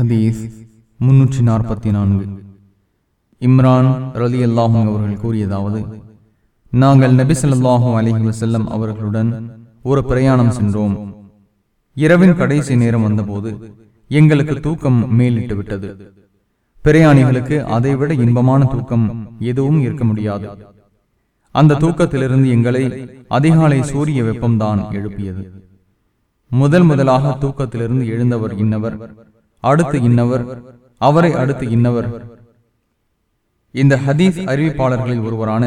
ஹதீஸ் முன்னூற்றி நாற்பத்தி நான்கு இம்ரான் ரலி அல்லாஹும் அவர்கள் கூறியதாவது நாங்கள் நபி ஸல்லல்லாஹு அலைஹி வஸல்லம் அவர்களுடன் ஒரு பிரயாணம் சென்றோம். இரவின் கடைசி நேரம் வந்தபோது எங்களுக்கு தூக்கம் மேலிட்டு விட்டது. பிரயாணிகளுக்கு அதைவிட இன்பமான தூக்கம் எதுவும் இருக்க முடியாது. அந்த தூக்கத்திலிருந்து எங்களை அதிகாலை சூரிய வெப்பம்தான் எழுப்பியது. முதல் முதலாக தூக்கத்திலிருந்து எழுந்தவர் இன்னவர். அடுத்து இன்னவர் அவரை அடுத்து இன்னவர். இந்த ஹதீஸ் அறிவிப்பாளர்களில் ஒருவரான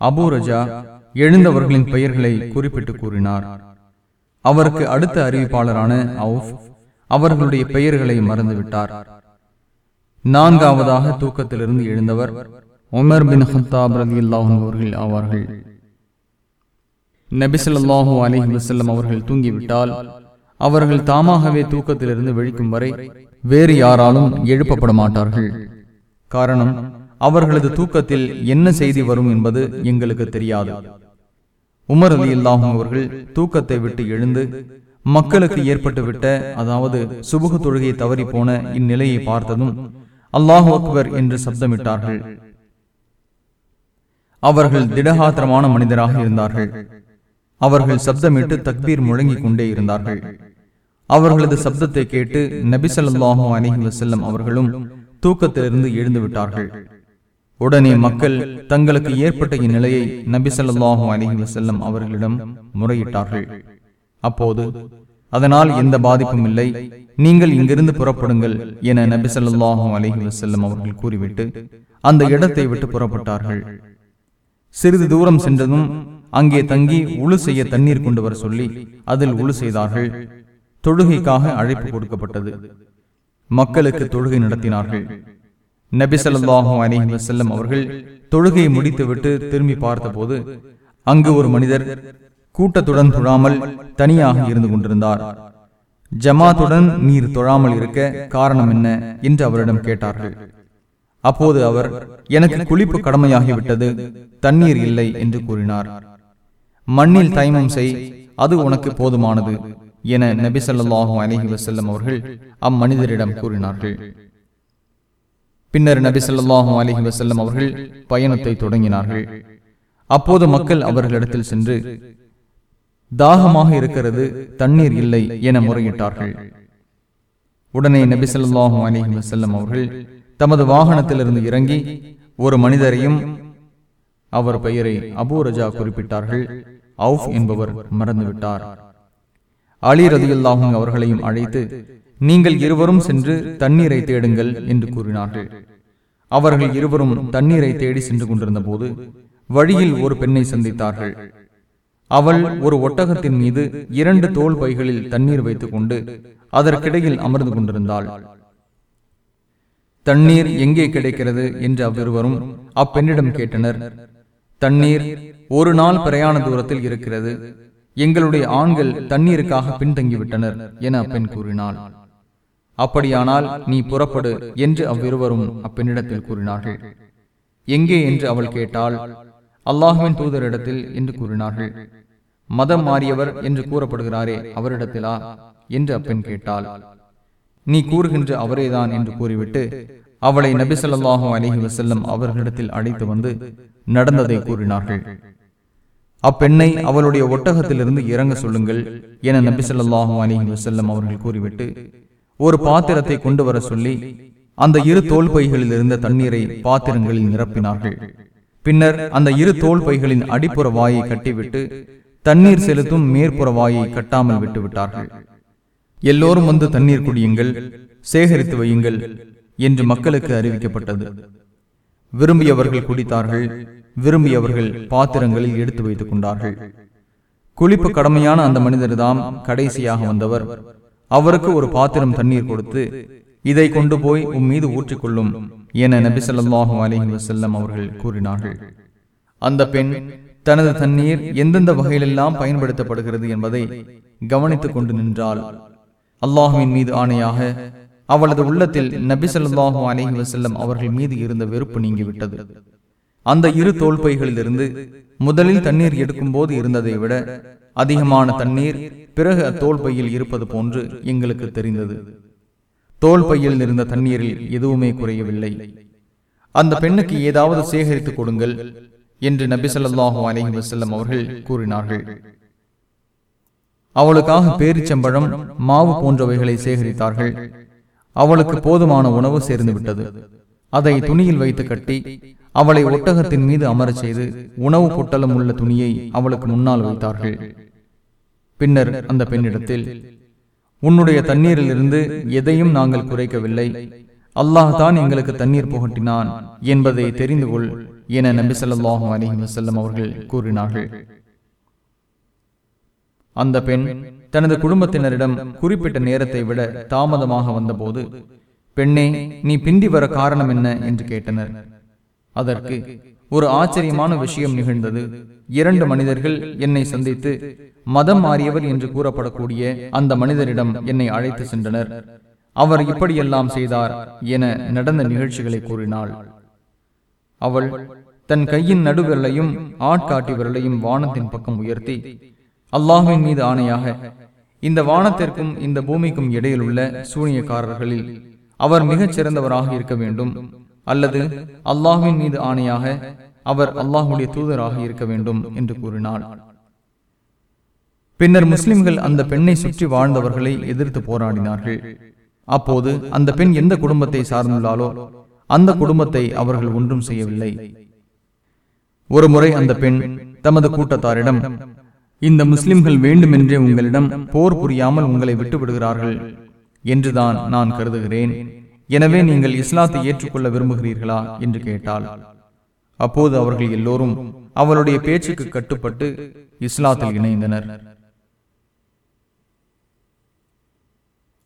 அபூ ரஜா எழுந்தவர்களின் பெயர்களை குறிப்பிட்டு கூறினார். அவருக்கு அடுத்த அறிவிப்பாளரான அவுஃப் அவர்களுடைய பெயர்களை மறந்துவிட்டார். நான்காவதாக தூக்கத்திலிருந்து எழுந்தவர் உமர் பின் ஹத்தாப் ரலியல்லாஹு அவர்கள் ஆவார்கள். நபிசல்லாஹூ அலிஹி வசல்லம் அவர்கள் தூங்கிவிட்டால் அவர்கள் தாமாகவே தூக்கத்திலிருந்து விழிக்கும் வரை வேறு யாராலும் எழுப்பப்பட மாட்டார்கள் காரணம் அவர்களது தூக்கத்தில் என்ன செய்தி வரும் என்பது எங்களுக்கு தெரியாது. உமர் அலி இல்லாஹும் அவர்கள் தூக்கத்தை விட்டு எழுந்து மக்களுக்கு ஏற்பட்டுவிட்ட அதாவது சுபுக தொழுகையை தவறி போன இந்நிலையை பார்த்ததும் அல்லாஹு அக்பர் என்று சப்தமிட்டார்கள். அவர்கள் திடகாத்திரமான மனிதராக இருந்தார்கள். அவர்கள் சப்தமிட்டு தக்பீர் முழங்கிக் கொண்டே இருந்தார்கள். அவர்களது சப்தத்தை கேட்டு நபிசல்லாஹு அலிஹி வசல்லம் அவர்களும் தூக்கத்திலிருந்து எழுந்து விட்டார்கள் உடனே மக்கள் தங்களுக்கு ஏற்பட்ட இந்நிலையை நபிசல்லாஹு அலிஹி வசல்லம் அவர்களிடம் முறையிட்டார்கள். அப்போது அதனால் எந்த பாதிப்பும் இல்லை நீங்கள் இங்கிருந்து புறப்படுங்கள் என நபிசல்லாஹு அலிஹி வசல்லம் அவர்கள் கூறிவிட்டு அந்த இடத்தை விட்டு புறப்பட்டார்கள். சிறிது தூரம் சென்றதும் அங்கே தங்கி உழு செய்ய தண்ணீர் கொண்டு வர சொல்லி அதில் உழு செய்தார்கள். தொழுகைக்காக அழைப்பு கொடுக்கப்பட்டது. மக்களுக்கு தொழுகை நடத்தினார்கள். நபி அலைஹி வஸல்லம் அவர்கள் தொழுகையை முடித்துவிட்டு திரும்பி பார்த்தபோது அங்கு ஒரு மனிதர் கூட்டத்துடன் தொழாமல் தனியாக இருந்து கொண்டிருந்தார். ஜமாத்துடன் நீர் தொழாமல் இருக்க காரணம் என்ன என்று அவரிடம் கேட்டார்கள். அப்போது அவர் எனக்கு குளிப்பு கடமையாகிவிட்டது. தண்ணீர் இல்லை என்று கூறினார். மண்ணில் தைமம் செய். அது உனக்கு போதுமானது. என நபி ஸல்லல்லாஹு அலைஹி வஸல்லம் அவர்கள் அம்மனிதரிடம் கூறினார்கள். பின்னர் நபி ஸல்லல்லாஹு அலைஹி வஸல்லம் அவர்கள் பயணத்தை தொடங்கினார்கள். அப்போது மக்கள் அவர்களிடத்தில் சென்று தாகமாக இருக்கிறது தண்ணீர் இல்லை என முறையிட்டார்கள். உடனே நபி ஸல்லல்லாஹு அலைஹி வஸல்லம் அவர்கள் தமது வாகனத்திலிருந்து இறங்கி ஒரு மனிதரையும் அவர் பெயரை அபூரஜா குறிப்பிட்டார்கள் அவுஃப் என்பவர் மறந்துவிட்டார். அலி ரதியுல்லாஹும் அவர்களையும் அழைத்து நீங்கள் இருவரும் சென்று தண்ணீரை தேடுங்கள் என்று கூறினார்கள். அவர்கள் இருவரும் தண்ணீரை தேடி சென்று கொண்டிருந்த போது வழியில் ஒரு பெண்ணை சந்தித்தார்கள். அவள் ஒரு ஒட்டகத்தின் மீது இரண்டு தோல் பைகளில் தண்ணீர் வைத்துக் கொண்டு அதற்கிடையில் அமர்ந்து கொண்டிருந்தாள். தண்ணீர் எங்கே கிடைக்கிறது? என்று அவ்விருவரும் அப்பெண்ணிடம் கேட்டனர். தண்ணீர் ஒரு நாள் பிரயாண தூரத்தில் இருக்கிறது. எங்களுடைய ஆண்கள் தண்ணீருக்காக பின்தங்கிவிட்டனர் என அப்பெண் கூறினாள். அப்படியானால் நீ புறப்படு என்று அவ்விருவரும் அப்பெண்ணிடத்தில் கூறினார்கள். எங்கே என்று அவள் கேட்டால் அல்லாஹுவின் தூதரிடத்தில் என்று கூறினார்கள். மதம் மாறியவர் என்று கூறப்படுகிறாரே அவரிடத்திலா என்று அப்பெண் கேட்டாள். நீ கூறுகின்ற அவரேதான் என்று கூறிவிட்டு அவளை நபி ஸல்லல்லாஹு அலைஹி வஸல்லம் அவர்களிடத்தில் அழைத்து வந்து நடந்ததை கூறினார்கள். அப்பெண்ணை அவளுடைய ஒட்டகத்திலிருந்து இறங்க சொல்லுங்கள் என நபி ஸல்லல்லாஹு அலைஹி வசல்லம் அவர்கள் கூறிவிட்டு ஒரு பாத்திரத்தை கொண்டு வர சொல்லி அந்த இரு தோல் பைகளில் இருந்த தண்ணீரை பாத்திரங்களில் நிரப்பினார்கள். பின்னர் அந்த இரு தோல் பைகளின் அடிப்புற வாயை கட்டிவிட்டு தண்ணீர் செலுத்தும் மேற்புற வாயை கட்டாமல் விட்டுவிட்டார்கள். எல்லோரும் வந்து தண்ணீர் குடியுங்கள் சேகரித்து வையுங்கள் என்று மக்களுக்கு அறிவிக்கப்பட்டது. விரும்பியவர்கள் குடித்தார்கள் விரும்பியவர்கள் பாத்திரங்களில் எடுத்து வைத்துக் கொண்டார்கள். குளிப்பு கடமையான அந்த மனிதர்தாம் கடைசியாக வந்தவர். அவருக்கு ஒரு பாத்திரம் தண்ணீர் கொடுத்து இதை கொண்டு போய் உம் மீது ஊற்றிக்கொள்ளும் என நபிசல்லாஹு ஸல்லல்லாஹு வசல்லம் அவர்கள் கூறினார்கள். அந்த பெண் தனது தண்ணீர் எந்தெந்த வகையிலெல்லாம் பயன்படுத்தப்படுகிறது என்பதை கவனித்துக் கொண்டு நின்றால் அல்லாஹுவின் மீது ஆணையாக அவளது உள்ளத்தில் நபி அலைஹி வஸல்லம் அவர்கள் மீது இருந்த வெறுப்பு நீங்கிவிட்டது. அந்த இரு தோல்பைகளிலிருந்து முதலில் தண்ணீர் எடுக்கும் போது இருந்ததை விட அதிகமான தண்ணீர் பிறகு அத்தோல் பையில் இருப்பது போன்று எங்களுக்கு தெரிந்தது. தோல் பையில் இருந்த தண்ணீரில் எதுவுமே குறையவில்லை. அந்த பெண்ணுக்கு ஏதாவது சேகரித்துக் கொடுங்கள் என்று நபி ஸல்லல்லாஹு அலைஹி வஸல்லம் அவர்கள் கூறினார்கள். அவளுக்காக பேரிச்சம்பழம் மாவு போன்றவைகளை சேகரித்தார்கள். அவளுக்கு போதுமான உணவு சேர்ந்து விட்டது அதை துணியில் வைத்து கட்டி அவளை ஒட்டகத்தின் மீது அமரச் செய்து உணவு பொட்டலம் உள்ள துணியை அவளுக்கு முன்னால் வைத்தார்கள். பின்னர் அந்த பெண்ணிடத்தில் உன்னுடைய தண்ணீரிலிருந்து எதையும் நாங்கள் குறைக்கவில்லை. அல்லாஹ் தான் எங்களுக்கு தண்ணீர் புகட்டினான் என்பதை தெரிந்து கொள் என நபி சொல்லாஹும் அலைஹி வஸல்லம் அவர்கள் கூறினார்கள். அந்த பெண் தனது குடும்பத்தினரிடம் குறிப்பிட்ட நேரத்தை விட தாமதமாக வந்தபோது பெண்ணே நீ பிந்தி வர காரணம் என்ன? என்று கேட்டனர். அதற்கு ஒரு ஆச்சரியமான விஷயம் நிகழ்ந்தது. இரண்டு மனிதர்கள் என்னை சந்தித்து மதம் மாறியவர் என்று கூறப்படக்கூடிய அந்த மனிதரிடம் என்னை அழைத்து சென்றனர். அவர் இப்படியெல்லாம் செய்தார் என நடந்த நிகழ்ச்சிகளை கூறினாள். அவள் தன் கையின் நடுவிரலையும் ஆட்காட்டி விரலையும் வானத்தின் பக்கம் உயர்த்தி அல்லாஹின் மீது ஆணையாக இந்த வானத்திற்கும் இந்த பூமிக்கும் இடையில் உள்ள சூனியக்காரர்களில் அவர் மிகச் சிறந்தவராக இருக்க வேண்டும். அல்லது அல்லாஹ்வின் மீது ஆணையாக அவர் அல்லாஹுடைய தூதராக இருக்க வேண்டும் என்று கூறினார். பின்னர் முஸ்லிம்கள் அந்த பெண்ணை சுற்றி வாழ்ந்தவர்களை எதிர்த்து போராடினார்கள். அப்போது அந்த பெண் எந்த குடும்பத்தை சார்ந்துள்ளாலோ அந்த குடும்பத்தை அவர்கள் ஒன்றும் செய்யவில்லை. ஒருமுறை அந்த பெண் தமது கூட்டத்தாரிடம் இந்த முஸ்லிம்கள் வேண்டுமென்றே உங்களிடம் போர் புரியாமல் உங்களை விட்டு விடுகிறார்கள் என்றுதான் நான் கருதுகிறேன். எனவே நீங்கள் இஸ்லாத்தை ஏற்றுக்கொள்ள விரும்புகிறீர்களா? என்று கேட்டாள். அப்போது அவர்கள் எல்லோரும் அவளுடைய பேச்சுக்கு கட்டுப்பட்டு இஸ்லாத்தில் இணைந்தனர்.